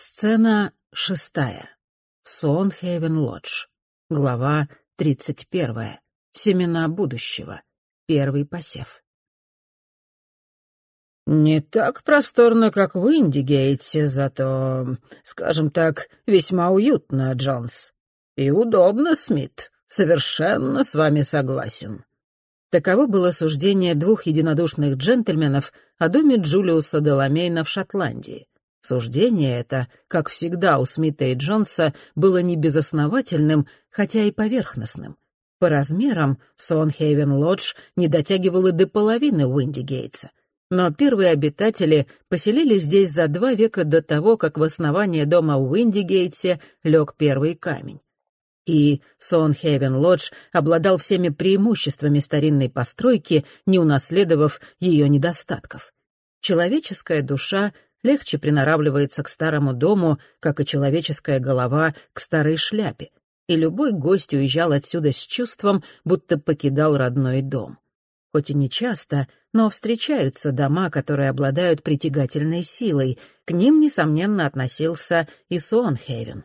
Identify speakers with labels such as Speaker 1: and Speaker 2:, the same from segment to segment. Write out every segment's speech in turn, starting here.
Speaker 1: Сцена шестая. Сонхейвен Лодж. Глава тридцать первая. Семена будущего. Первый посев.
Speaker 2: «Не так просторно, как в Индигейте, зато, скажем так, весьма уютно, Джонс. И удобно, Смит. Совершенно с вами согласен».
Speaker 1: Таково было суждение двух единодушных джентльменов о доме Джулиуса Деламейна в Шотландии. Суждение это, как всегда у Смита и Джонса, было не безосновательным, хотя и поверхностным. По размерам Сонхейвен Лодж не дотягивал и до половины Уиндигейтса. Но первые обитатели поселились здесь за два века до того, как в основание дома в Уиндигейтсе лег первый камень. И Сонхейвен Лодж обладал всеми преимуществами старинной постройки, не унаследовав ее недостатков. Человеческая душа легче приноравливается к старому дому, как и человеческая голова к старой шляпе, и любой гость уезжал отсюда с чувством, будто покидал родной дом. Хоть и не часто, но встречаются дома, которые обладают притягательной силой. К ним, несомненно, относился и Суонхейвен.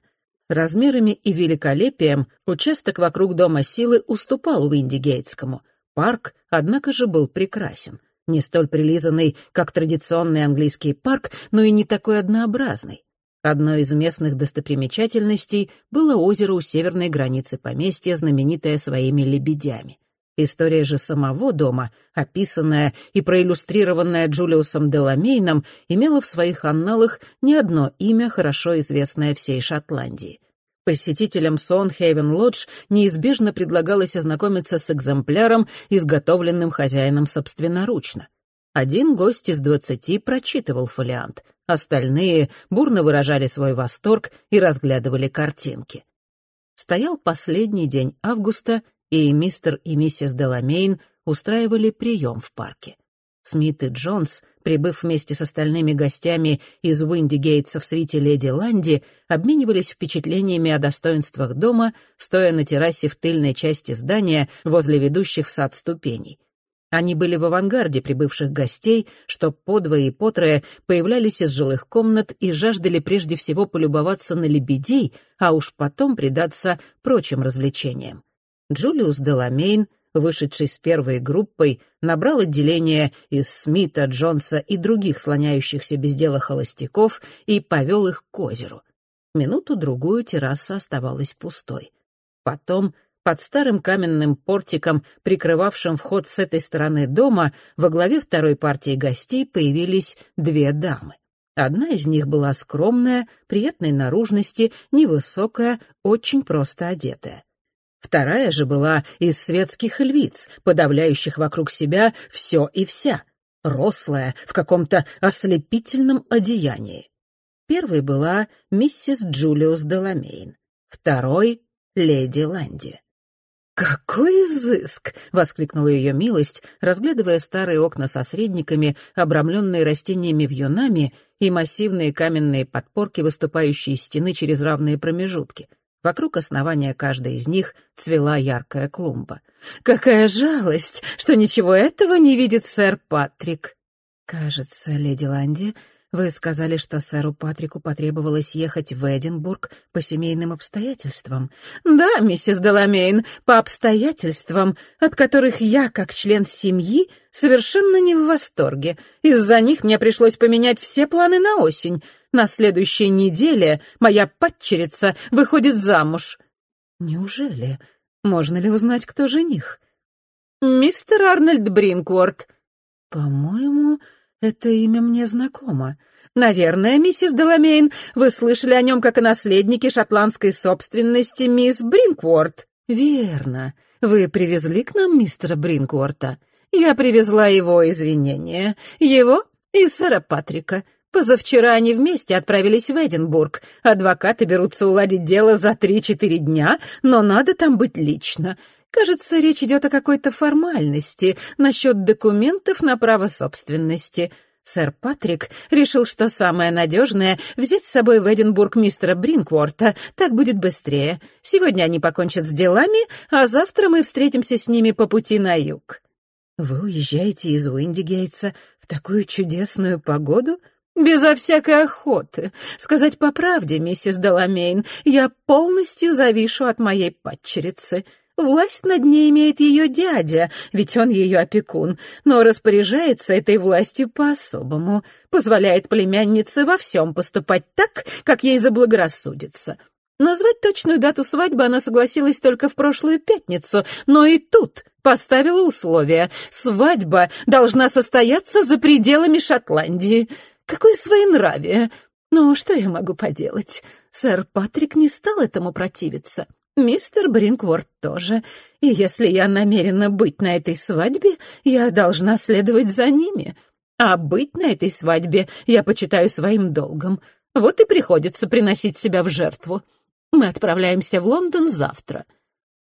Speaker 1: Размерами и великолепием участок вокруг Дома Силы уступал Уиндигейтскому. Парк, однако же, был прекрасен — не столь прилизанный, как традиционный английский парк, но и не такой однообразный. Одной из местных достопримечательностей было озеро у северной границы поместья, знаменитое своими лебедями. История же самого дома, описанная и проиллюстрированная Джулиусом Деламейном, имела в своих анналах не одно имя, хорошо известное всей Шотландии. Посетителям Сонхейвен Лодж неизбежно предлагалось ознакомиться с экземпляром, изготовленным хозяином собственноручно. Один гость из двадцати прочитывал фолиант, остальные бурно выражали свой восторг и разглядывали картинки. Стоял последний день августа, и мистер и миссис Деламейн устраивали прием в парке. Смит и Джонс, прибыв вместе с остальными гостями из Уиндигейтса в свите леди Ланди, обменивались впечатлениями о достоинствах дома, стоя на террасе в тыльной части здания возле ведущих в сад ступеней. Они были в авангарде прибывших гостей, что подвое и потрое появлялись из жилых комнат и жаждали прежде всего полюбоваться на лебедей, а уж потом предаться прочим развлечениям. Джулиус Деламейн — вышедший с первой группой, набрал отделение из Смита, Джонса и других слоняющихся без дела холостяков и повел их к озеру. Минуту-другую терраса оставалась пустой. Потом под старым каменным портиком, прикрывавшим вход с этой стороны дома, во главе второй партии гостей появились две дамы. Одна из них была скромная, приятной наружности, невысокая, очень просто одетая. Вторая же была из светских львиц, подавляющих вокруг себя все и вся, рослая, в каком-то ослепительном одеянии. Первой была миссис Джулиус Деламейн, второй — леди Ланди. «Какой изыск!» — воскликнула ее милость, разглядывая старые окна со средниками, обрамленные растениями вьюнами и массивные каменные подпорки, выступающие из стены через равные промежутки — Вокруг основания каждой из них цвела яркая клумба. «Какая жалость, что ничего этого не видит сэр Патрик!» «Кажется, леди Ланди, вы сказали, что сэру Патрику потребовалось ехать в Эдинбург по семейным обстоятельствам». «Да, миссис Деламейн, по обстоятельствам, от которых я, как член семьи, совершенно не в восторге. Из-за них мне пришлось поменять все планы на осень». На следующей неделе моя падчерица выходит замуж». «Неужели? Можно ли узнать, кто жених?» «Мистер Арнольд Бринкворт». «По-моему, это имя мне знакомо. Наверное, миссис Деламейн, вы слышали о нем как о наследнике шотландской собственности мисс Бринкворт». «Верно. Вы привезли к нам мистера Бринкворта?» «Я привезла его извинения. Его и сэра Патрика. Позавчера они вместе отправились в Эдинбург. Адвокаты берутся уладить дело за три-четыре дня, но надо там быть лично. Кажется, речь идет о какой-то формальности насчет документов на право собственности. Сэр Патрик решил, что самое надежное — взять с собой в Эдинбург мистера Бринкворта. Так будет быстрее. Сегодня они покончат с делами, а завтра мы встретимся с ними по пути на юг. «Вы уезжаете из Уиндигейтса в такую чудесную погоду?» Безо всякой охоты. Сказать по правде, миссис Деламейн, я полностью завишу от моей падчерицы. Власть над ней имеет ее дядя, ведь он ее опекун, но распоряжается этой властью по-особому, позволяет племяннице во всем поступать так, как ей заблагорассудится. Назвать точную дату свадьбы она согласилась только в прошлую пятницу, но и тут поставила условие. Свадьба должна состояться за пределами Шотландии. Какое своенравие! Но что я могу поделать? Сэр Патрик не стал этому противиться. Мистер Бринкворт тоже. И если я намерена быть на этой свадьбе, я должна следовать за ними. А быть на этой свадьбе я почитаю своим долгом. Вот и приходится приносить себя в жертву. Мы отправляемся в Лондон завтра.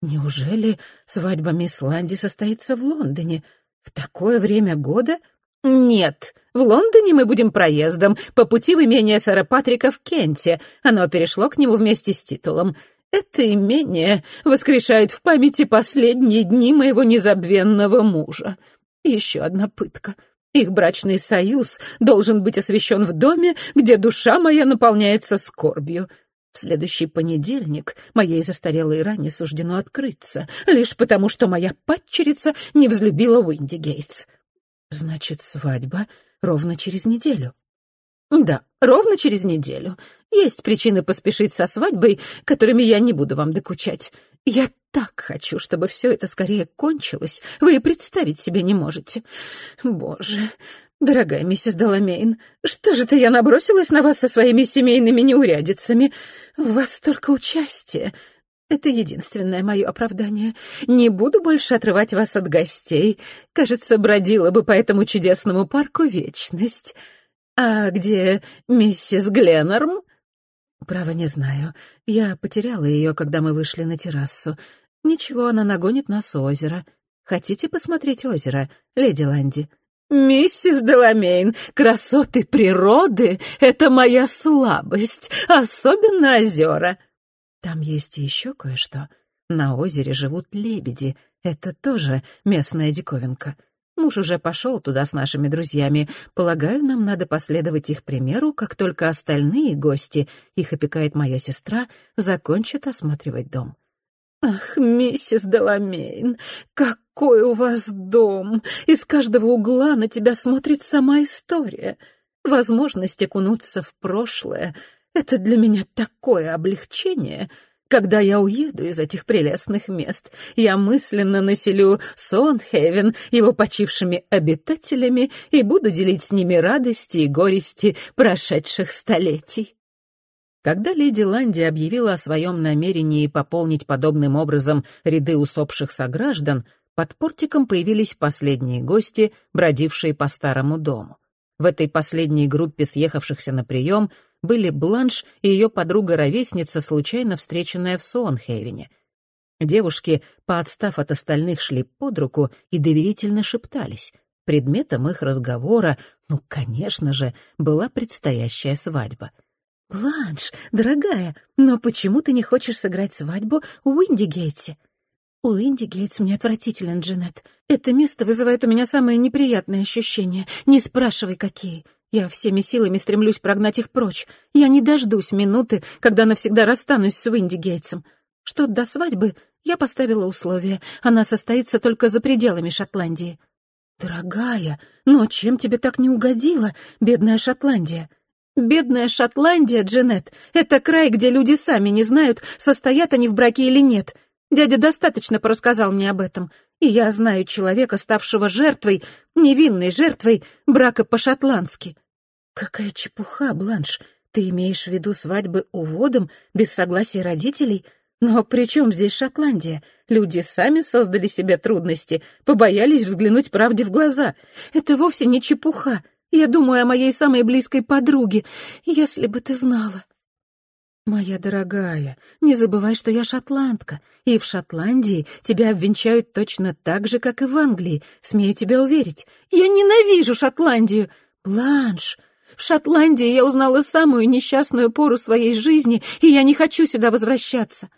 Speaker 1: Неужели свадьба мисс Ланди состоится в Лондоне? В такое время года? Нет, в Лондоне мы будем проездом, по пути в имение сэра Патрика в Кенте. Оно перешло к нему вместе с титулом. Это имение воскрешает в памяти последние дни моего незабвенного мужа. Еще одна пытка. Их брачный союз должен быть освящен в доме, где душа моя наполняется скорбью. В следующий понедельник моей застарелой ране суждено открыться, лишь потому, что моя падчерица не взлюбила Уинди Гейтс. Значит, свадьба ровно через неделю. Да, ровно через неделю. Есть причины поспешить со свадьбой, которыми я не буду вам докучать. Я так хочу, чтобы все это скорее кончилось. Вы и представить себе не можете. Боже, дорогая миссис Доломейн, что же-то я набросилась на вас со своими семейными неурядицами? У вас столько участия. Это единственное мое оправдание. Не буду больше отрывать вас от гостей. Кажется, бродила бы по этому чудесному парку вечность. А где миссис Гленнорм? Право не знаю. Я потеряла ее, когда мы вышли на террасу. Ничего, она нагонит нас у озера. Хотите посмотреть озеро, леди Ланди? «Миссис Деламейн, красоты природы — это моя слабость, особенно озера». Там есть еще кое-что. На озере живут лебеди. Это тоже местная диковинка. Муж уже пошел туда с нашими друзьями. Полагаю, нам надо последовать их примеру, как только остальные гости, их опекает моя сестра, закончат осматривать дом. «Ах, миссис Деламейн, какой у вас дом! Из каждого угла на тебя смотрит сама история. Возможность окунуться в прошлое — это для меня такое облегчение!» Когда я уеду из этих прелестных мест, я мысленно населю Сонхевен его почившими обитателями и буду делить с ними радости и горести прошедших столетий. Когда леди Ланди объявила о своем намерении пополнить подобным образом ряды усопших сограждан, под портиком появились последние гости, бродившие по старому дому. В этой последней группе съехавшихся на прием — были Бланш и ее подруга-ровесница, случайно встреченная в Суонхейвене. Девушки, поотстав от остальных, шли под руку и доверительно шептались. Предметом их разговора, ну, конечно же, была предстоящая свадьба. «Бланш, дорогая, но почему ты не хочешь сыграть свадьбу у Уиндигейтсе?» «У Уиндигейтс мне отвратителен, Джанет. Это место вызывает у меня самые неприятные ощущения. Не спрашивай, какие. Я всеми силами стремлюсь прогнать их прочь. Я не дождусь минуты, когда навсегда расстанусь с Уинди Гейтсом. Что до свадьбы, я поставила условие. Она состоится только за пределами Шотландии. Дорогая, но чем тебе так не угодила, бедная Шотландия? Бедная Шотландия, Джанет, это край, где люди сами не знают, состоят они в браке или нет. Дядя достаточно порассказал мне об этом. И я знаю человека, ставшего жертвой, невинной жертвой брака по-шотландски. Какая чепуха, Бланш. Ты имеешь в виду свадьбы уводом, без согласия родителей? Но при чем здесь Шотландия? Люди сами создали себе трудности, побоялись взглянуть правде в глаза. Это вовсе не чепуха. Я думаю о моей самой близкой подруге, если бы ты знала. «Моя дорогая, не забывай, что я шотландка, и в Шотландии тебя обвенчают точно так же, как и в Англии, смею тебя уверить. Я ненавижу Шотландию! Бланш, в Шотландии я узнала самую несчастную пору своей жизни, и я не хочу сюда возвращаться.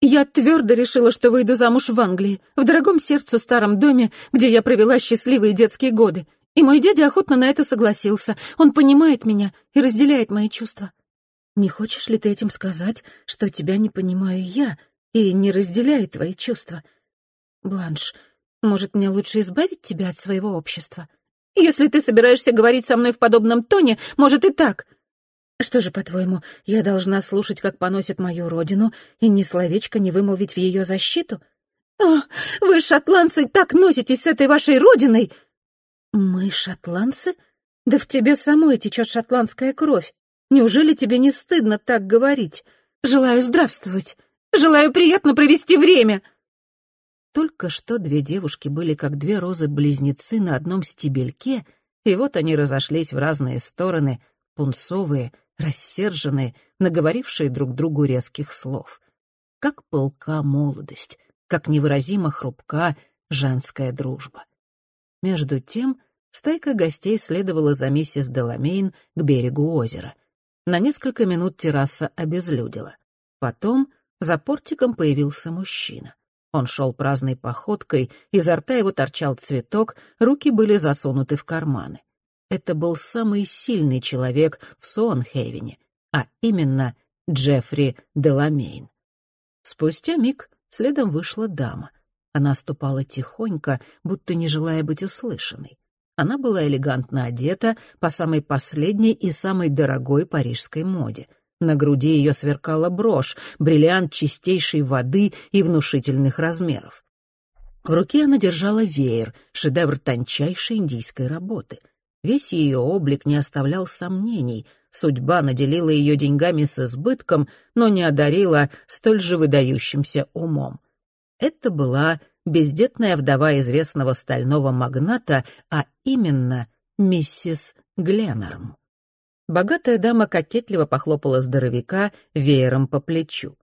Speaker 1: Я твердо решила, что выйду замуж в Англии, в дорогом сердцу старом доме, где я провела счастливые детские годы.
Speaker 3: И мой дядя охотно на это согласился. Он понимает меня и разделяет мои чувства. Не хочешь ли ты этим сказать, что тебя не понимаю я и не разделяю твои чувства? Бланш, может, мне лучше избавить тебя от своего общества? Если ты собираешься говорить со мной в подобном тоне, может и так. Что же, по-твоему, я должна слушать, как поносят мою родину, и ни словечко не вымолвить в ее защиту? О, вы, шотландцы, так носитесь с этой вашей родиной! Мы шотландцы? Да в тебе самой течет шотландская кровь. Неужели тебе не стыдно так говорить? Желаю здравствовать. Желаю приятно провести время.
Speaker 1: Только что две девушки были как две розы-близнецы на одном стебельке, и вот они разошлись в разные стороны, пунцовые, рассерженные, наговорившие друг другу резких слов. Как пылка молодость, как невыразимо хрупка женская дружба. Между тем стайка гостей следовала за миссис Деламейн к берегу озера. На несколько минут терраса обезлюдила. Потом за портиком появился мужчина. Он шел праздной походкой, изо рта его торчал цветок, руки были засунуты в карманы. Это был самый сильный человек в Суонхейвене, а именно Джеффри Деламейн. Спустя миг следом вышла дама. Она ступала тихонько, будто не желая быть услышанной. Она была элегантно одета по самой последней и самой дорогой парижской моде. На груди ее сверкала брошь, бриллиант чистейшей воды и внушительных размеров. В руке она держала веер, шедевр тончайшей индийской работы. Весь ее облик не оставлял сомнений. Судьба наделила ее деньгами с избытком, но не одарила столь же выдающимся умом. Это была бездетная вдова известного стального магната, а именно миссис Гленнерм. Богатая дама кокетливо похлопала здоровяка веером по плечу.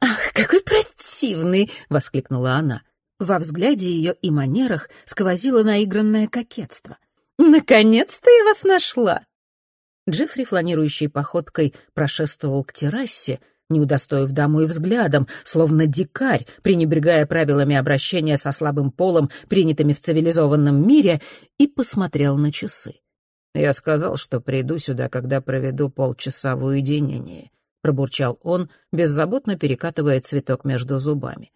Speaker 3: «Ах, какой противный!» — воскликнула она.
Speaker 1: Во взгляде ее и манерах сквозило наигранное кокетство.
Speaker 3: «Наконец-то я вас нашла!»
Speaker 1: Джеффри, фланирующей походкой, прошествовал к террасе, не удостоив даму и взглядом, словно дикарь, пренебрегая правилами обращения со слабым полом, принятыми в цивилизованном мире, и посмотрел на часы. «Я сказал, что приду сюда, когда проведу полчаса в уединении», — пробурчал он, беззаботно перекатывая цветок между зубами.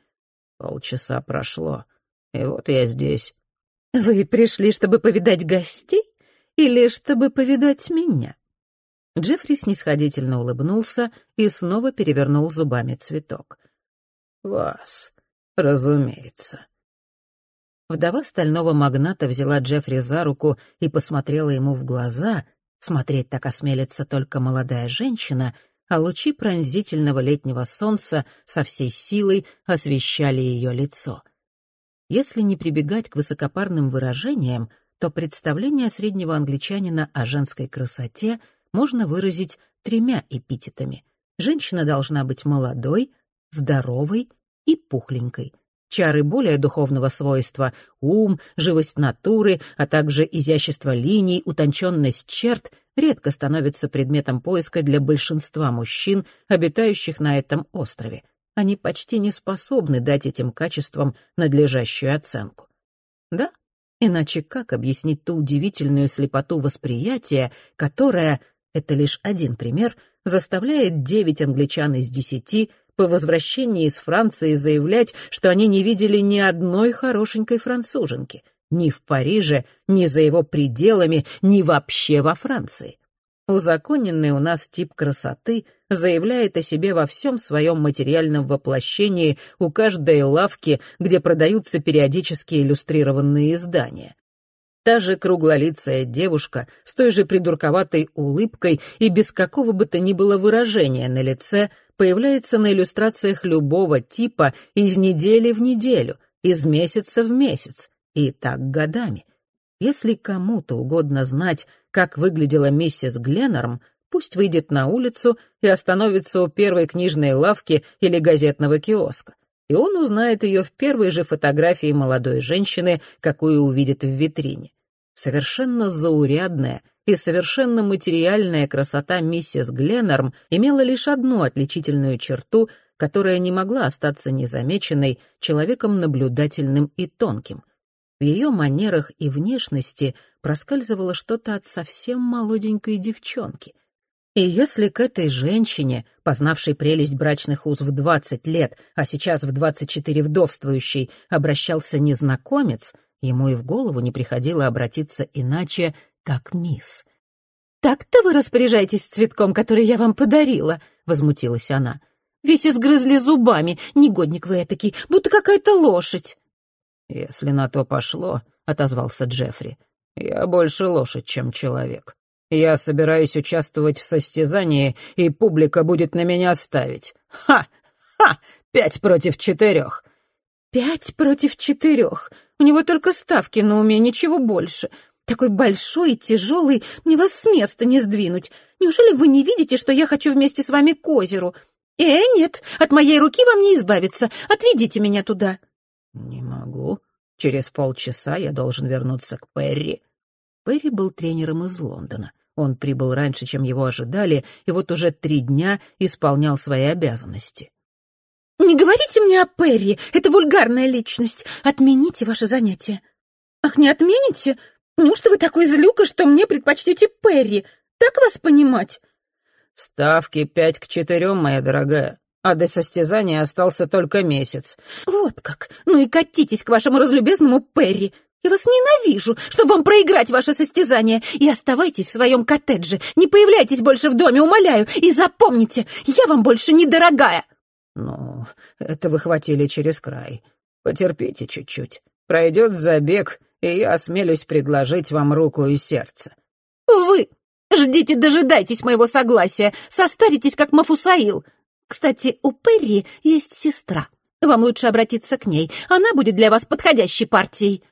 Speaker 1: «Полчаса прошло, и вот я здесь».
Speaker 3: «Вы пришли, чтобы повидать гостей или чтобы повидать меня?»
Speaker 1: Джеффри снисходительно улыбнулся и снова перевернул зубами цветок. «Вас, разумеется». Вдова стального магната взяла Джеффри за руку и посмотрела ему в глаза. Смотреть так осмелится только молодая женщина, а лучи пронзительного летнего солнца со всей силой освещали ее лицо. Если не прибегать к высокопарным выражениям, то представление среднего англичанина о женской красоте — можно выразить тремя эпитетами. Женщина должна быть молодой, здоровой и пухленькой. Чары более духовного свойства — ум, живость натуры, а также изящество линий, утонченность черт — редко становятся предметом поиска для большинства мужчин, обитающих на этом острове. Они почти не способны дать этим качествам надлежащую оценку. Да, иначе как объяснить ту удивительную слепоту восприятия, которая это лишь один пример, заставляет девять англичан из десяти по возвращении из Франции заявлять, что они не видели ни одной хорошенькой француженки, ни в Париже, ни за его пределами, ни вообще во Франции. Узаконенный у нас тип красоты заявляет о себе во всем своем материальном воплощении у каждой лавки, где продаются периодически иллюстрированные издания. Та же круглолицая девушка с той же придурковатой улыбкой и без какого бы то ни было выражения на лице появляется на иллюстрациях любого типа из недели в неделю, из месяца в месяц, и так годами. Если кому-то угодно знать, как выглядела миссис Гленнорм, пусть выйдет на улицу и остановится у первой книжной лавки или газетного киоска, и он узнает ее в первой же фотографии молодой женщины, какую увидит в витрине. Совершенно заурядная и совершенно материальная красота миссис Гленнорм имела лишь одну отличительную черту, которая не могла остаться незамеченной человеком наблюдательным и тонким. В ее манерах и внешности проскальзывало что-то от совсем молоденькой девчонки. И если к этой женщине, познавшей прелесть брачных уз в двадцать лет, а сейчас в двадцать четыре вдовствующей, обращался незнакомец, ему и в голову не приходило обратиться иначе, как мисс.
Speaker 3: «Так-то вы распоряжаетесь цветком, который я вам подарила?» — возмутилась она. «Весь изгрызли зубами, негодник вы этакий, будто какая-то лошадь».
Speaker 2: «Если на то пошло», — отозвался Джеффри, — «я больше лошадь, чем человек. Я собираюсь участвовать в состязании, и публика будет на меня ставить. Ха! Ха! Пять против четырех!»
Speaker 3: «Пять против четырех? У него только ставки на уме, ничего больше. Такой большой и тяжелый, мне вас с места не сдвинуть. Неужели вы не видите, что я хочу вместе с вами к озеру? Э, нет, от моей руки вам не избавиться. Отведите меня туда».
Speaker 2: «Не могу. Через полчаса я должен вернуться к Перри».
Speaker 1: Перри был тренером из Лондона. Он прибыл раньше, чем его ожидали, и вот уже три дня исполнял свои обязанности.
Speaker 3: «Не говорите мне о Перри, это вульгарная личность. Отмените ваше занятие». «Ах, не отмените? Неужто вы такой злюка, что мне предпочтете Перри? Так вас понимать?»
Speaker 2: «Ставки пять к четырем, моя дорогая, а до состязания остался только месяц».
Speaker 3: «Вот как! Ну и катитесь к вашему разлюбезному Перри! Я вас ненавижу, чтобы вам проиграть ваше состязание. И оставайтесь в своем коттедже, не появляйтесь больше в доме, умоляю, и запомните, я вам больше не дорогая».
Speaker 2: «Ну, это вы хватили через край. Потерпите чуть-чуть. Пройдет забег, и я осмелюсь предложить вам руку и сердце».
Speaker 3: «Вы! Ждите, дожидайтесь моего согласия, состаритесь, как Мафусаил. Кстати, у Перри есть сестра. Вам лучше обратиться к ней, она будет для вас подходящей партией».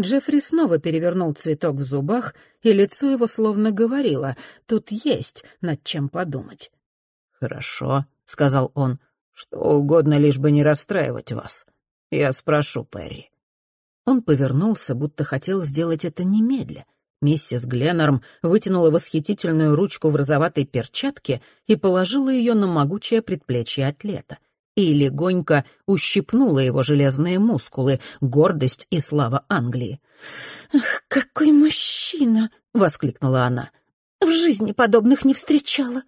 Speaker 1: Джеффри снова перевернул цветок в зубах, и лицо его словно говорило, тут есть над чем подумать.
Speaker 2: «Хорошо», — сказал он, — «что угодно, лишь бы не расстраивать вас. Я спрошу Перри».
Speaker 1: Он повернулся, будто хотел сделать это немедля. Миссис Гленнорм вытянула восхитительную ручку в розоватой перчатке и положила ее на могучее предплечье атлета. И легонько ущипнула его железные мускулы, гордость и слава Англии.
Speaker 3: «Ах, какой мужчина!» — воскликнула она. «В жизни подобных не встречала».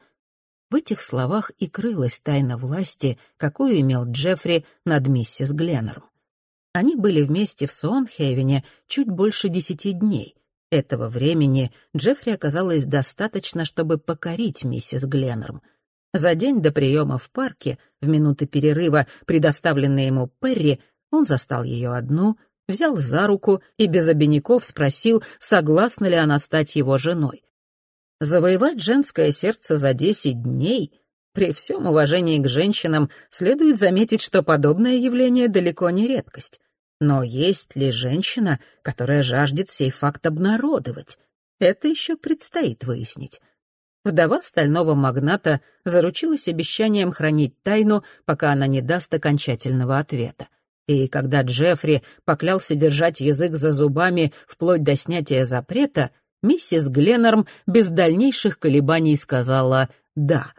Speaker 1: В этих словах и крылась тайна власти, какую имел Джеффри над миссис Гленнорм. Они были вместе в Сонхейвене чуть больше десяти дней. Этого времени Джеффри оказалось достаточно, чтобы покорить миссис Гленнерм. За день до приема в парке, в минуты перерыва, предоставленные ему Перри, он застал ее одну, взял за руку и без обиняков спросил, согласна ли она стать его женой. Завоевать женское сердце за десять дней — при всем уважении к женщинам следует заметить, что подобное явление далеко не редкость. Но есть ли женщина, которая жаждет сей факт обнародовать? Это еще предстоит выяснить. Вдова стального магната заручилась обещанием хранить тайну, пока она не даст окончательного ответа. И когда Джеффри поклялся держать язык за зубами вплоть до снятия запрета, миссис Гленнорм без дальнейших колебаний сказала «да».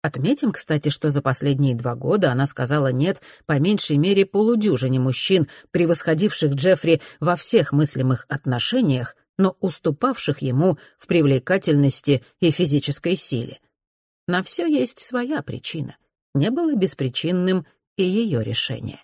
Speaker 1: Отметим, кстати, что за последние два года она сказала «нет» по меньшей мере полудюжине мужчин, превосходивших Джеффри во всех мыслимых отношениях, но уступавших ему в привлекательности и физической силе. На все есть своя причина. Не было беспричинным и ее решение.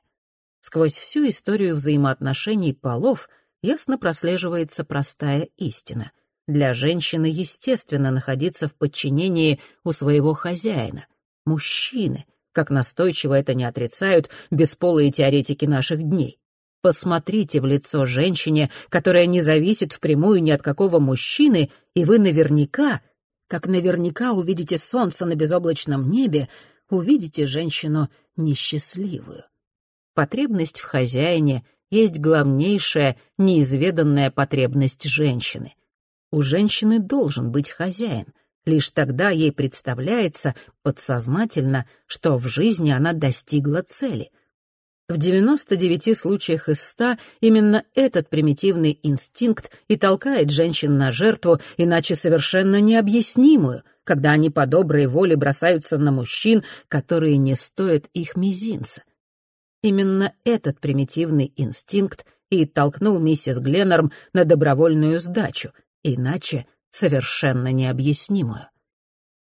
Speaker 1: Сквозь всю историю взаимоотношений полов ясно прослеживается простая истина — для женщины естественно находиться в подчинении у своего хозяина, мужчины, как настойчиво это не отрицают бесполые теоретики наших дней. Посмотрите в лицо женщине, которая не зависит впрямую ни от какого мужчины, и вы наверняка, как наверняка увидите солнце на безоблачном небе, увидите женщину несчастливую. Потребность в хозяине есть главнейшая, неизведанная потребность женщины. У женщины должен быть хозяин. Лишь тогда ей представляется подсознательно, что в жизни она достигла цели. В 99 случаях из 100 именно этот примитивный инстинкт и толкает женщин на жертву, иначе совершенно необъяснимую, когда они по доброй воле бросаются на мужчин, которые не стоят их мизинца. Именно этот примитивный инстинкт и толкнул миссис Гленнорм на добровольную сдачу, иначе совершенно необъяснимую.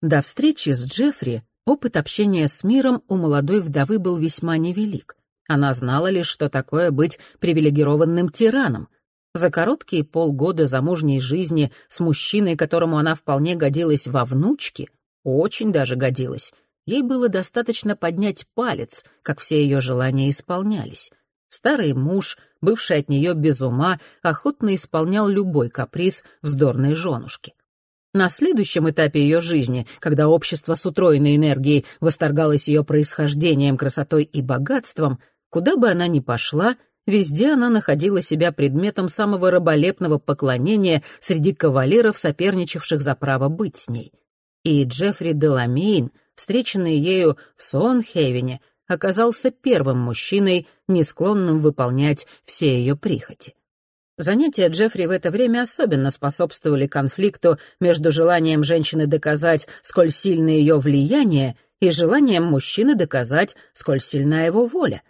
Speaker 1: До встречи с Джеффри опыт общения с миром у молодой вдовы был весьма невелик. Она знала лишь, что такое быть привилегированным тираном. За короткие полгода замужней жизни с мужчиной, которому она вполне годилась во внучке, очень даже годилась, ей было достаточно поднять палец, как все ее желания исполнялись. Старый муж, бывший от нее без ума, охотно исполнял любой каприз вздорной женушки. На следующем этапе ее жизни, когда общество с утроенной энергией восторгалось ее происхождением, красотой и богатством, куда бы она ни пошла, везде она находила себя предметом самого раболепного поклонения среди кавалеров, соперничавших за право быть с ней. И Джеффри Деламейн, встреченный ею в Сонхевене, оказался первым мужчиной, не склонным выполнять все ее прихоти. Занятия Джеффри в это время особенно способствовали конфликту между желанием женщины доказать, сколь сильно ее влияние, и желанием мужчины доказать, сколь сильна его воля.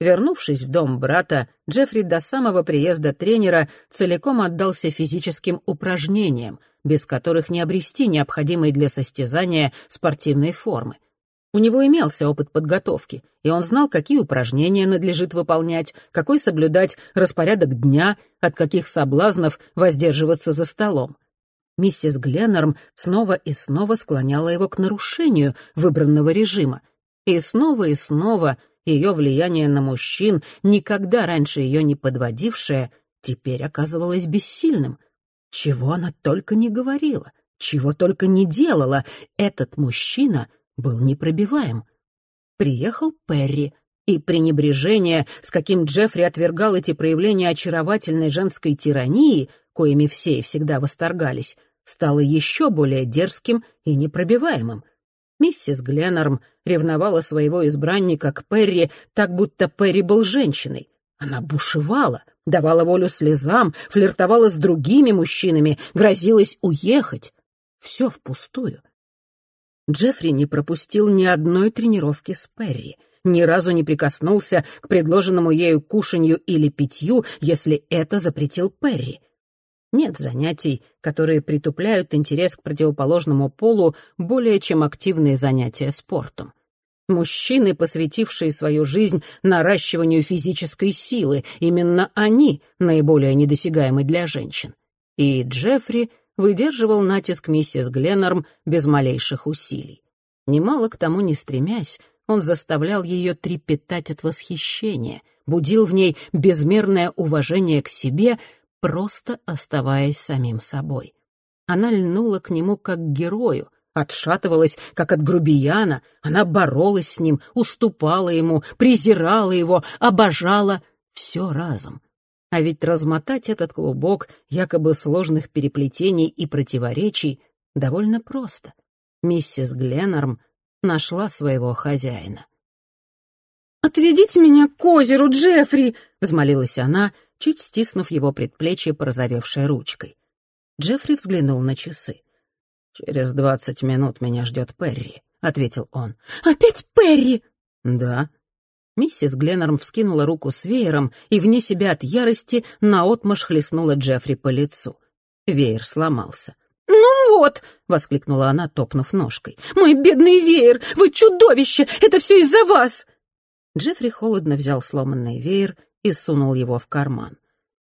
Speaker 1: Вернувшись в дом брата, Джеффри до самого приезда тренера целиком отдался физическим упражнениям, без которых не обрести необходимой для состязания спортивной формы. У него имелся опыт подготовки, и он знал, какие упражнения надлежит выполнять, какой соблюдать распорядок дня, от каких соблазнов воздерживаться за столом. Миссис Гленнерм снова и снова склоняла его к нарушению выбранного режима. И снова и снова ее влияние на мужчин, никогда раньше ее не подводившее, теперь оказывалось бессильным. Чего она только не говорила, чего только не делала, этот мужчина был непробиваем. Приехал Перри, и пренебрежение, с каким Джеффри отвергал эти проявления очаровательной женской тирании, коими все и всегда восторгались, стало еще более дерзким и непробиваемым. Миссис Гленнорм ревновала своего избранника к Перри, так будто Перри был женщиной. Она бушевала, давала волю слезам, флиртовала с другими мужчинами, грозилась уехать. Все впустую. Джеффри не пропустил ни одной тренировки с Перри, ни разу не прикоснулся к предложенному ею кушанью или питью, если это запретил Перри. Нет занятий, которые притупляют интерес к противоположному полу более чем активные занятия спортом. Мужчины, посвятившие свою жизнь наращиванию физической силы, именно они наиболее недосягаемы для женщин. И Джеффри выдерживал натиск миссис Гленнорм без малейших усилий. Немало к тому не стремясь, он заставлял ее трепетать от восхищения, будил в ней безмерное уважение к себе, просто оставаясь самим собой. Она льнула к нему как к герою, отшатывалась, как от грубияна, она боролась с ним, уступала ему, презирала его, обожала все разом. А ведь размотать этот клубок якобы сложных переплетений и противоречий довольно просто. Миссис Гленнорм нашла своего хозяина.
Speaker 3: «Отведите меня к озеру, Джеффри!» — взмолилась она, чуть стиснув его предплечье порозовевшей ручкой.
Speaker 1: Джеффри взглянул на часы. «Через двадцать минут меня ждет Перри», — ответил он.
Speaker 3: «Опять Перри?»
Speaker 1: «Да. Миссис Гленнорм вскинула руку с веером и вне себя от ярости наотмашь хлестнула Джеффри по лицу. Веер сломался.
Speaker 3: «Ну вот!» — воскликнула она, топнув ножкой. «Мой бедный веер! Вы чудовище! Это все из-за вас!»
Speaker 1: Джеффри холодно взял сломанный веер и сунул его в карман.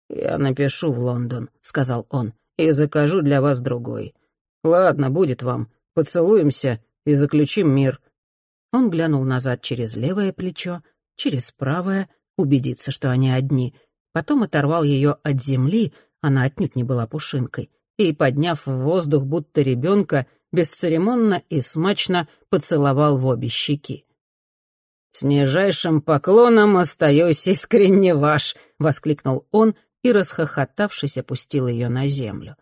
Speaker 1: «Я напишу в Лондон», — сказал он, — «и закажу для вас другой. Ладно, будет вам. Поцелуемся и заключим мир». Он глянул назад через левое плечо, через правое, убедиться, что они одни. Потом оторвал ее от земли, она отнюдь не была пушинкой, и, подняв в воздух будто ребенка, бесцеремонно и смачно поцеловал в обе щеки. «С нижайшим поклоном остаюсь искренне ваш!» — воскликнул он и, расхохотавшись, опустил ее на землю.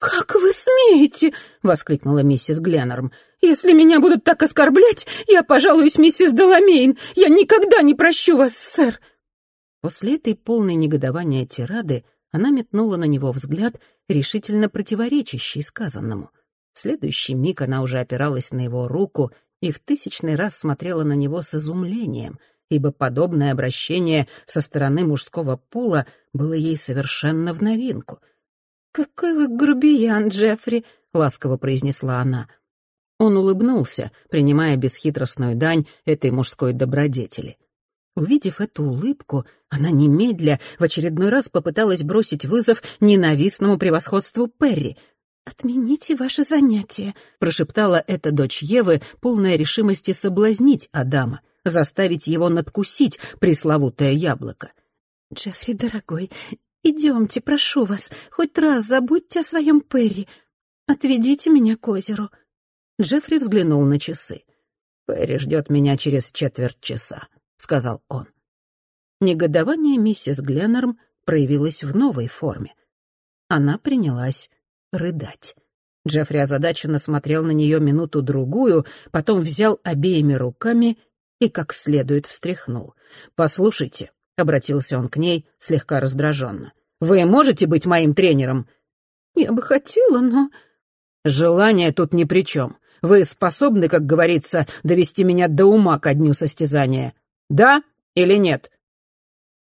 Speaker 3: «Как вы смеете?» — воскликнула миссис Гленнорм. «Если меня будут так оскорблять, я пожалуюсь миссис Деламейн. Я никогда не прощу вас, сэр!»
Speaker 1: После этой полной негодования тирады она метнула на него взгляд, решительно противоречащий сказанному. В следующий миг она уже опиралась на его руку и в тысячный раз смотрела на него с изумлением. ибо подобное обращение со стороны мужского пола было ей совершенно в новинку.
Speaker 3: «Какой вы грубиян, Джеффри!» — ласково произнесла она.
Speaker 1: Он улыбнулся, принимая бесхитростную дань этой мужской добродетели. Увидев эту улыбку, она немедля в очередной раз попыталась бросить вызов ненавистному превосходству Перри.
Speaker 3: «Отмените ваше занятие», —
Speaker 1: прошептала эта дочь Евы, полная решимости соблазнить Адама, заставить его надкусить пресловутое яблоко.
Speaker 3: «Джеффри, дорогой, идемте, прошу вас, хоть раз забудьте о своем Перри. Отведите меня к озеру».
Speaker 1: Джеффри взглянул на часы. «Перри ждет меня через четверть часа», — сказал он. Негодование миссис Гленнерм проявилось в новой форме. Она принялась рыдать. Джеффри озадаченно смотрел на нее минуту-другую, потом взял обеими руками и как следует встряхнул. «Послушайте», — обратился он к ней слегка раздраженно, — «вы можете быть моим тренером?»
Speaker 3: «Я бы хотела, но...»
Speaker 1: «Желание тут ни при чем. Вы способны, как говорится, довести меня до ума ко дню состязания. Да или нет?»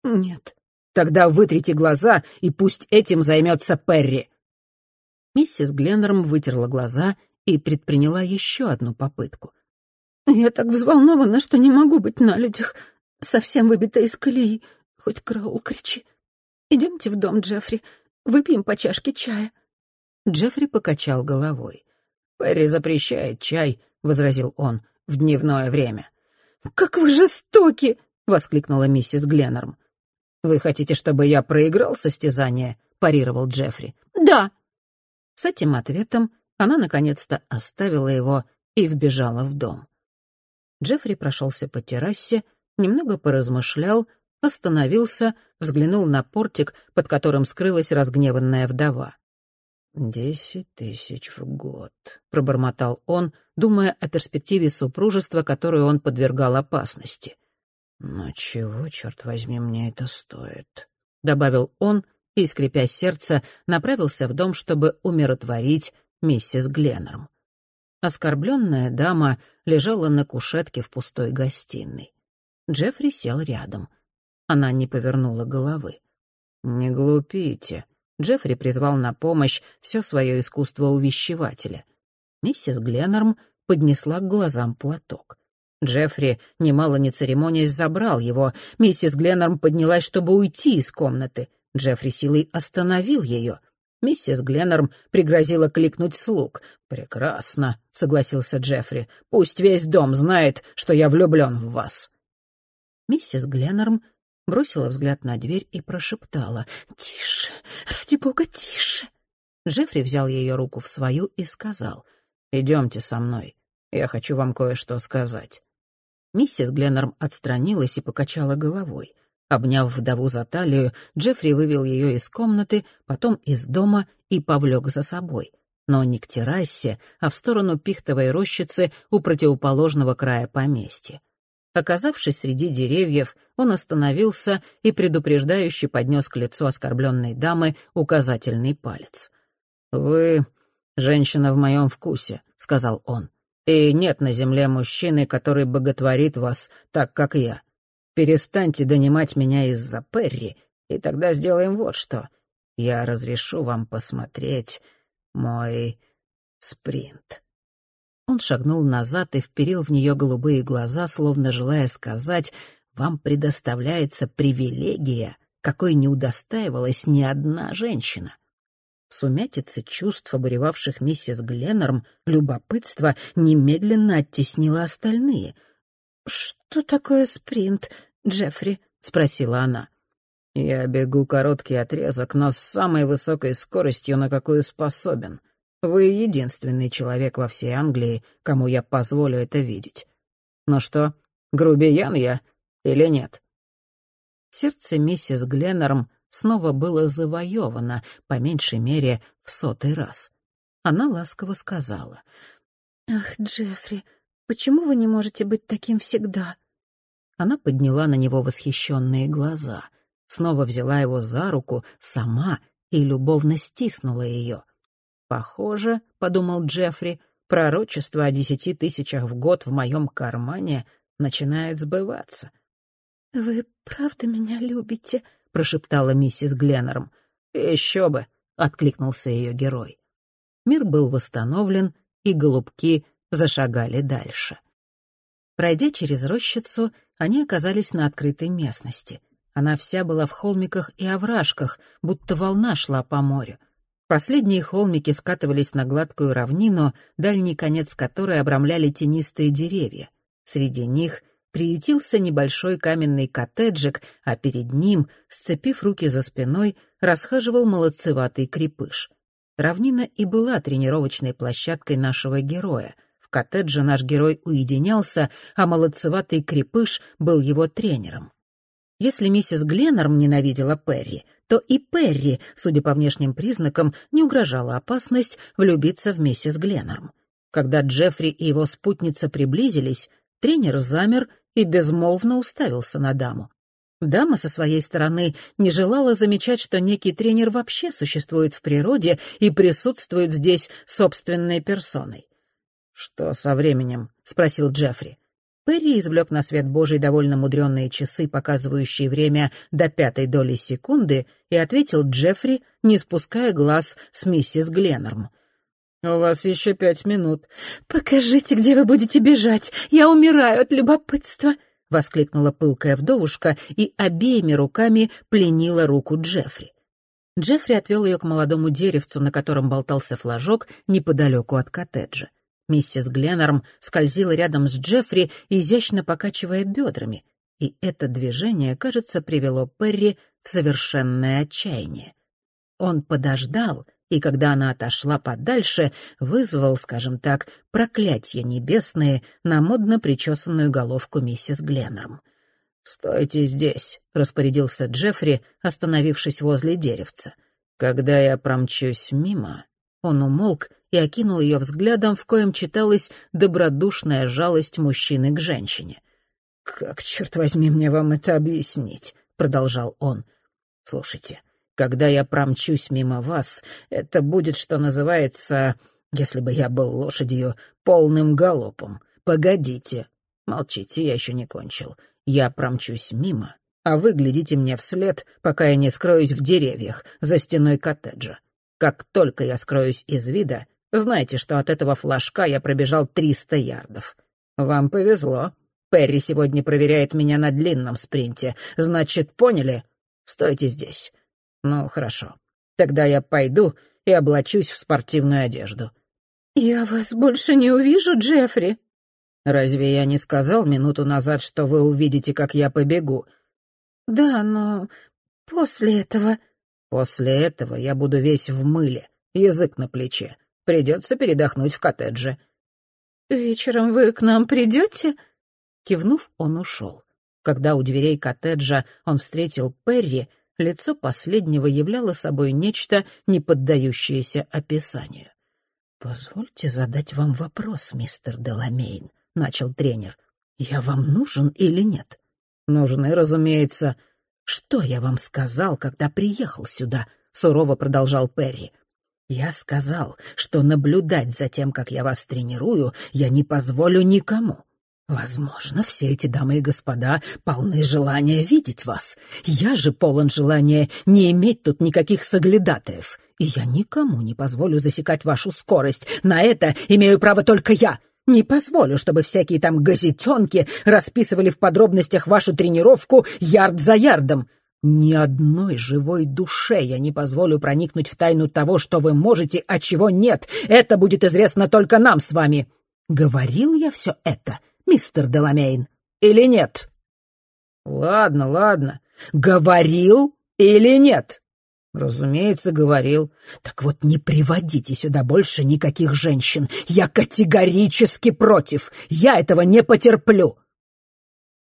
Speaker 3: «Нет».
Speaker 1: «Тогда вытрите глаза, и пусть этим займется Перри». Миссис Гленнерм вытерла глаза и предприняла еще одну попытку.
Speaker 3: «Я так взволнована, что не могу быть на людях. Совсем выбита из колеи. Хоть караул кричи. Идемте в дом, Джеффри. Выпьем по чашке чая».
Speaker 1: Джеффри покачал головой. «Перри запрещает чай», — возразил он, — «в дневное время».
Speaker 3: «Как вы жестоки!» — воскликнула миссис Гленнерм.
Speaker 1: «Вы хотите, чтобы я проиграл состязание?» — парировал Джеффри.
Speaker 3: «Да!»
Speaker 1: С этим ответом она наконец-то оставила его и вбежала в дом. Джеффри прошелся по террасе, немного поразмышлял, остановился, взглянул на портик, под которым скрылась разгневанная вдова. «Десять тысяч в год», — пробормотал он, думая о перспективе супружества, которую он подвергал опасности. «Но чего, черт возьми, мне это стоит?» — добавил он и, скрипя сердце, направился в дом, чтобы умиротворить миссис Гленнерм. Оскорбленная дама лежала на кушетке в пустой гостиной. Джеффри сел рядом. Она не повернула головы. «Не глупите», Джеффри призвал на помощь все свое искусство увещевателя. Миссис Гленнерм поднесла к глазам платок. Джеффри, немало не церемонясь, забрал его. Миссис Гленнерм поднялась, чтобы уйти из комнаты. Джеффри силой остановил ее. Миссис Гленнерм пригрозила кликнуть слуг. «Прекрасно», — согласился Джеффри. «Пусть весь дом знает, что я влюблен в вас». Миссис Гленнерм бросила взгляд на дверь и прошептала.
Speaker 3: «Тише, ради бога, тише!»
Speaker 1: Джеффри взял ее руку в свою и сказал. «Идемте со мной. Я хочу вам кое-что сказать». Миссис Гленнерм отстранилась и покачала головой. Обняв вдову за талию, Джеффри вывел ее из комнаты, потом из дома и повлек за собой. Но не к террасе, а в сторону пихтовой рощицы у противоположного края поместья. Оказавшись среди деревьев, он остановился и предупреждающе поднес к лицу оскорбленной дамы указательный палец. «Вы женщина в моем вкусе», — сказал он. «И нет на земле мужчины, который боготворит вас так, как я. Перестаньте донимать меня из-за Перри, и тогда сделаем вот что. Я разрешу вам посмотреть мой спринт». Он шагнул назад и вперил в нее голубые глаза, словно желая сказать, «Вам предоставляется привилегия, какой не удостаивалась ни одна женщина». В сумятице чувств, обуревавших миссис Гленнерм, любопытство немедленно оттеснило остальные.
Speaker 3: «Что такое спринт, Джеффри?» — спросила она.
Speaker 1: «Я бегу короткий отрезок, но с самой высокой скоростью, на какую способен», вы единственный человек во всей Англии, кому я позволю это видеть. Ну что, грубиян я или нет?» Сердце миссис Гленнерм снова было завоевано, по меньшей мере, в сотый раз. Она ласково сказала.
Speaker 3: «Ах, Джеффри, почему вы не можете быть таким всегда?»
Speaker 1: Она подняла на него восхищенные глаза, снова взяла его за руку сама и любовно стиснула ее — «Похоже, — подумал Джеффри, — пророчество о десяти тысячах в год в моем кармане начинает сбываться.
Speaker 3: «Вы правда меня любите?»
Speaker 1: — прошептала миссис Гленнерм. «Еще бы!» — откликнулся ее герой. Мир был восстановлен, и голубки зашагали дальше. Пройдя через рощицу, они оказались на открытой местности. Она вся была в холмиках и овражках, будто волна шла по морю. Последние холмики скатывались на гладкую равнину, дальний конец которой обрамляли тенистые деревья. Среди них приютился небольшой каменный коттеджик, а перед ним, сцепив руки за спиной, расхаживал молодцеватый крепыш. Равнина и была тренировочной площадкой нашего героя. Коттедже наш герой уединялся, а молодцеватый крепыш был его тренером. Если миссис Гленнерм ненавидела Перри, то и Перри, судя по внешним признакам, не угрожала опасность влюбиться в миссис Гленнерм. Когда Джеффри и его спутница приблизились, тренер замер и безмолвно уставился на даму. Дама со своей стороны не желала замечать, что некий тренер вообще существует в природе и присутствует здесь собственной персоной. «Что со временем?» — спросил Джеффри. Перри извлек на свет Божий довольно мудренные часы, показывающие время до пятой доли секунды, и ответил Джеффри, не спуская глаз с миссис Гленнерм. «У вас еще пять минут».
Speaker 3: «Покажите, где вы будете бежать. Я умираю от любопытства», — воскликнула пылкая вдовушка и обеими руками пленила руку Джеффри. Джеффри отвел ее к молодому деревцу, на котором болтался флажок неподалеку от коттеджа. Миссис Гленнорм скользила рядом с Джеффри, изящно покачивая бедрами, и это движение, кажется, привело Перри в совершенное отчаяние. Он подождал, и когда она отошла подальше, вызвал, скажем так, проклятие небесные на модно причесанную головку миссис Гленнорм. «Стойте здесь», — распорядился Джеффри, остановившись возле деревца. «Когда я промчусь мимо...» Он умолк и окинул ее взглядом, в коем читалась добродушная жалость мужчины к женщине. «Как, черт возьми, мне вам это объяснить?» — продолжал он. «Слушайте, когда я промчусь мимо вас, это будет, что называется, если бы я был лошадью, полным галопом. Погодите. Молчите, я еще не кончил. Я промчусь мимо, а вы глядите мне вслед, пока я не скроюсь в деревьях за стеной коттеджа. Как только я скроюсь из вида, знайте, что от этого флажка я пробежал триста ярдов. Вам повезло. Перри сегодня проверяет меня на длинном спринте. Значит, поняли? Стойте здесь. Ну, хорошо. Тогда я пойду и облачусь в спортивную одежду. «Я вас больше не увижу, Джеффри».
Speaker 1: «Разве я не сказал минуту назад, что вы увидите, как я побегу?»
Speaker 3: «Да, но после этого...»
Speaker 1: После этого я буду весь в мыле, язык на плече. Придется передохнуть в коттедже».
Speaker 3: «Вечером вы к нам придете?»
Speaker 1: Кивнув, он ушел. Когда у дверей коттеджа он встретил Перри, лицо последнего являло собой нечто, не поддающееся описанию. «Позвольте задать вам вопрос, мистер Деламейн», — начал тренер. «Я вам нужен или нет?» «Нужны, разумеется. «Что я вам сказал, когда приехал сюда?» — сурово продолжал Перри. «Я сказал, что наблюдать за тем, как я вас тренирую, я не позволю никому. Возможно, все эти дамы и господа полны желания видеть вас. Я же полон желания не иметь тут никаких соглядатаев. И я никому не позволю засекать вашу скорость. На это имею право только я. Не позволю, чтобы всякие там газетенки расписывали в подробностях вашу тренировку ярд за ярдом. Ни одной живой душе я не позволю проникнуть в тайну того, что вы можете, а чего нет. Это будет известно только нам с вами. Говорил я все это, мистер Деламейн, или нет? Ладно, ладно. Говорил или нет? «Разумеется, говорил. Так вот, не приводите сюда больше никаких женщин. Я категорически против. Я этого не потерплю».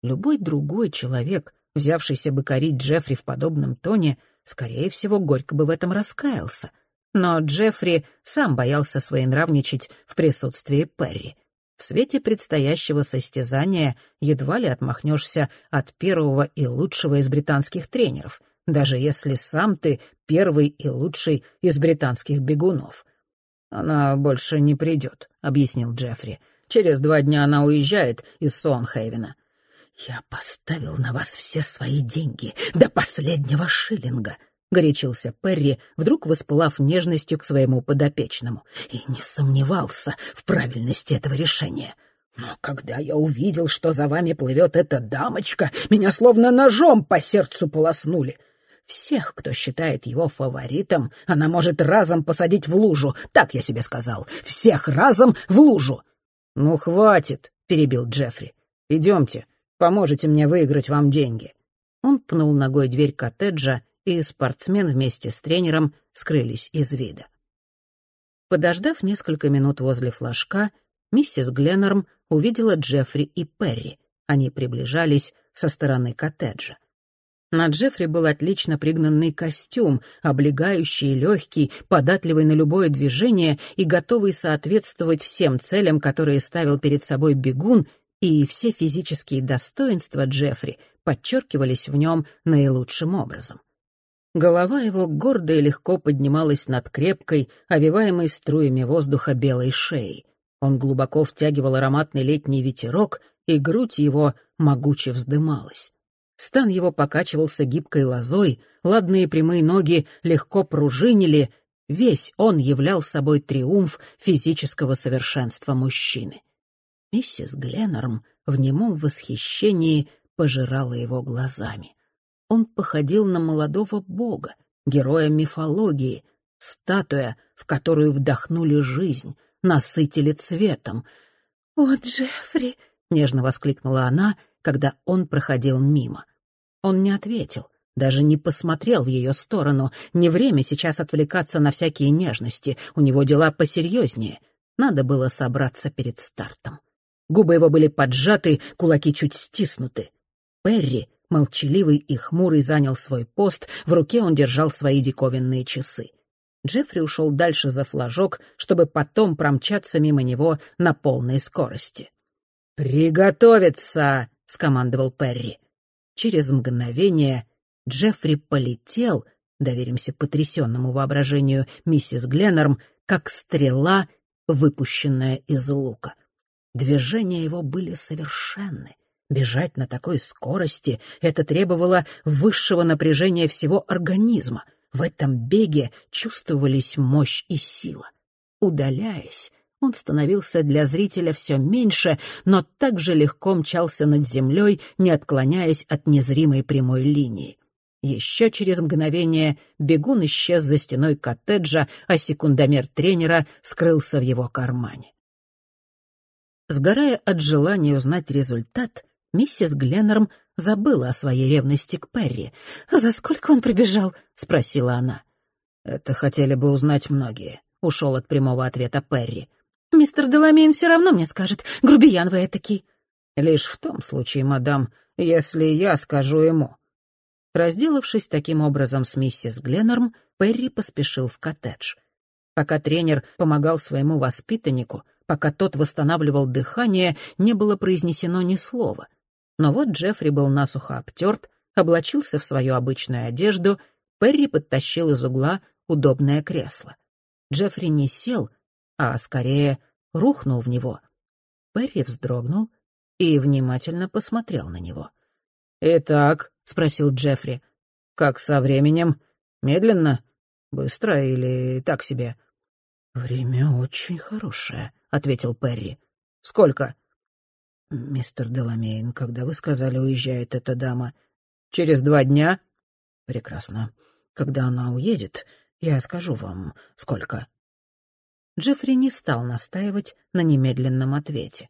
Speaker 1: Любой другой человек, взявшийся бы корить Джеффри в подобном тоне, скорее всего, горько бы в этом раскаялся. Но Джеффри сам боялся своенравничать в присутствии Перри. В свете предстоящего состязания едва ли отмахнешься от первого и лучшего из британских тренеров — даже если сам ты первый и лучший из британских бегунов. «Она больше не придет», — объяснил Джеффри. «Через два дня она уезжает из Сонхейвена.
Speaker 2: Я поставил на вас все свои деньги, до последнего шиллинга, — горячился Перри, вдруг воспылав нежностью к своему подопечному, и не сомневался в правильности этого решения. Но когда я увидел, что за вами плывет эта дамочка, меня словно ножом по сердцу полоснули. Всех, кто считает его фаворитом, она может разом посадить в лужу, так я себе сказал. Всех разом в лужу.
Speaker 1: «Ну, хватит», — перебил Джеффри. «Идемте, поможете мне выиграть вам деньги». Он пнул ногой дверь коттеджа, и спортсмен вместе с тренером скрылись из вида. Подождав несколько минут возле флажка, миссис Гленнорм увидела Джеффри и Перри. Они приближались со стороны коттеджа. На Джеффри был отлично пригнанный костюм, облегающий, легкий, податливый на любое движение и готовый соответствовать всем целям, которые ставил перед собой бегун, и все физические достоинства Джеффри подчеркивались в нем наилучшим образом. Голова его гордо и легко поднималась над крепкой, овиваемой струями воздуха белой шеей. Он глубоко втягивал ароматный летний ветерок, и грудь его могуче вздымалась. Стан его покачивался гибкой лозой, ладные прямые ноги легко пружинили, весь он являл собой триумф физического совершенства мужчины. Миссис Гленнорм в немом восхищении пожирала его глазами. Он походил на молодого бога, героя мифологии, статуя, в которую вдохнули жизнь, насытили цветом.
Speaker 3: «О, Джеффри!» — нежно воскликнула она — когда он проходил мимо. Он не ответил, даже не посмотрел в ее сторону. Не время сейчас отвлекаться на всякие нежности, у него дела посерьезнее. Надо было собраться перед стартом. Губы его были поджаты, кулаки чуть стиснуты. Перри, молчаливый и хмурый, занял свой пост, в руке он держал свои диковинные часы. Джеффри ушел дальше за флажок, чтобы потом промчаться мимо него на полной скорости. «Приготовиться!» — скомандовал Перри. Через мгновение Джеффри полетел, доверимся потрясенному воображению миссис Гленнорм, как стрела, выпущенная из лука. Движения его были совершенны. Бежать на такой скорости — это требовало высшего напряжения всего организма. В этом беге чувствовались мощь и сила. Удаляясь, он становился для зрителя все меньше, но также легко мчался над землей, не отклоняясь от незримой прямой линии. Еще через мгновение бегун исчез за стеной коттеджа, а секундомер тренера скрылся в его кармане. Сгорая от желания узнать результат, миссис Гленнерм забыла о своей ревности к Перри. «За сколько он прибежал?» — спросила она. «Это хотели бы узнать многие», — ушел от прямого ответа Перри. Мистер Деламейн все равно мне скажет, грубиян вы этакий. Лишь в том случае, мадам, если я скажу ему. Разделавшись таким образом с миссис Гленнорм, Перри поспешил в коттедж. Пока тренер помогал своему воспитаннику, пока тот восстанавливал дыхание, не было произнесено ни слова. Но вот Джеффри был насухо обтерт, облачился в свою обычную одежду, Перри подтащил из угла удобное кресло. Джеффри не сел, а скорее рухнул в него. Перри вздрогнул и внимательно посмотрел на него. «Итак», — спросил Джеффри, — «как со временем? Медленно? Быстро или так себе?» «Время очень хорошее», — ответил Перри. «Сколько?» «Мистер Деламейн, когда вы сказали, уезжает эта дама?» «Через два дня?» «Прекрасно. Когда она уедет, я скажу вам, сколько». Джеффри не стал настаивать на немедленном ответе.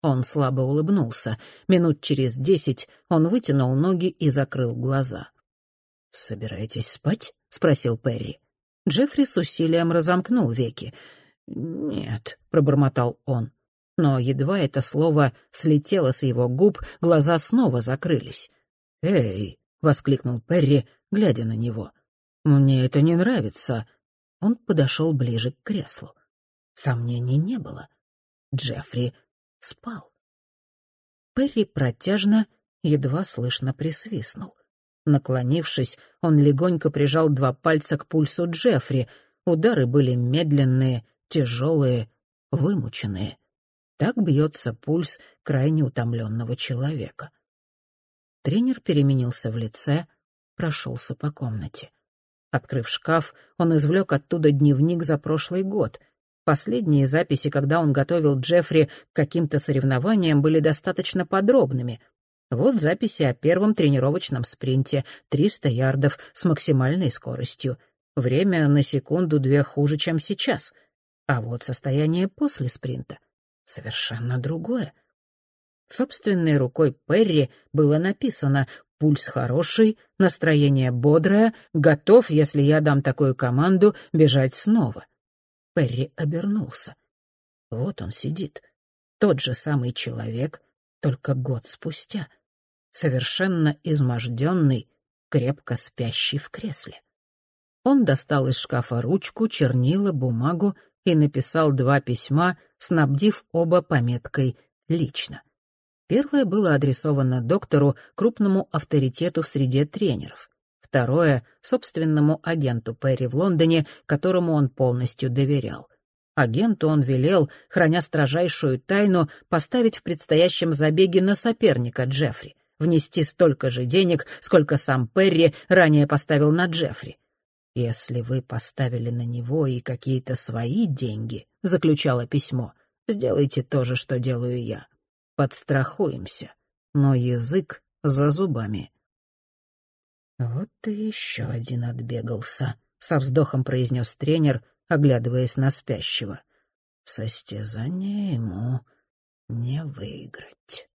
Speaker 3: Он слабо улыбнулся. Минут через десять он вытянул ноги и закрыл глаза. «Собираетесь спать?» — спросил Перри. Джеффри с усилием разомкнул веки. «Нет», — пробормотал он. Но едва это слово слетело с его губ, глаза снова закрылись. «Эй!» — воскликнул Перри, глядя на него. «Мне это не нравится». Он подошел ближе к креслу. Сомнений не было. Джеффри спал. Перри протяжно, едва слышно присвистнул. Наклонившись, он легонько прижал два пальца к пульсу Джеффри. Удары были медленные, тяжелые, вымученные. Так бьется пульс крайне утомленного человека.
Speaker 1: Тренер переменился в лице, прошелся по комнате. Открыв шкаф, он извлек оттуда дневник за прошлый год. Последние записи, когда он готовил Джеффри к каким-то соревнованиям, были достаточно подробными. Вот записи о первом тренировочном спринте — 300 ярдов с максимальной скоростью. Время на секунду-две хуже, чем сейчас. А вот состояние после спринта — совершенно другое. Собственной рукой Перри было написано «Пульс хороший, настроение бодрое, готов, если я дам такую команду, бежать снова». Перри обернулся. Вот он сидит. Тот же самый человек, только год спустя. Совершенно изможденный, крепко спящий в кресле. Он достал из шкафа ручку, чернила, бумагу и написал два письма, снабдив оба пометкой «Лично». Первое было адресовано доктору, крупному авторитету в среде тренеров. Второе — собственному агенту Перри в Лондоне, которому он полностью доверял. Агенту он велел, храня строжайшую тайну, поставить в предстоящем забеге на соперника Джеффри, внести столько же денег, сколько сам Перри ранее поставил на Джеффри. «Если вы поставили на него и какие-то свои деньги», — заключало письмо, — «сделайте то же, что делаю я подстрахуемся, но язык за зубами. «Вот ты еще один отбегался», — со вздохом произнес тренер, оглядываясь на спящего. «Состязание ему не выиграть».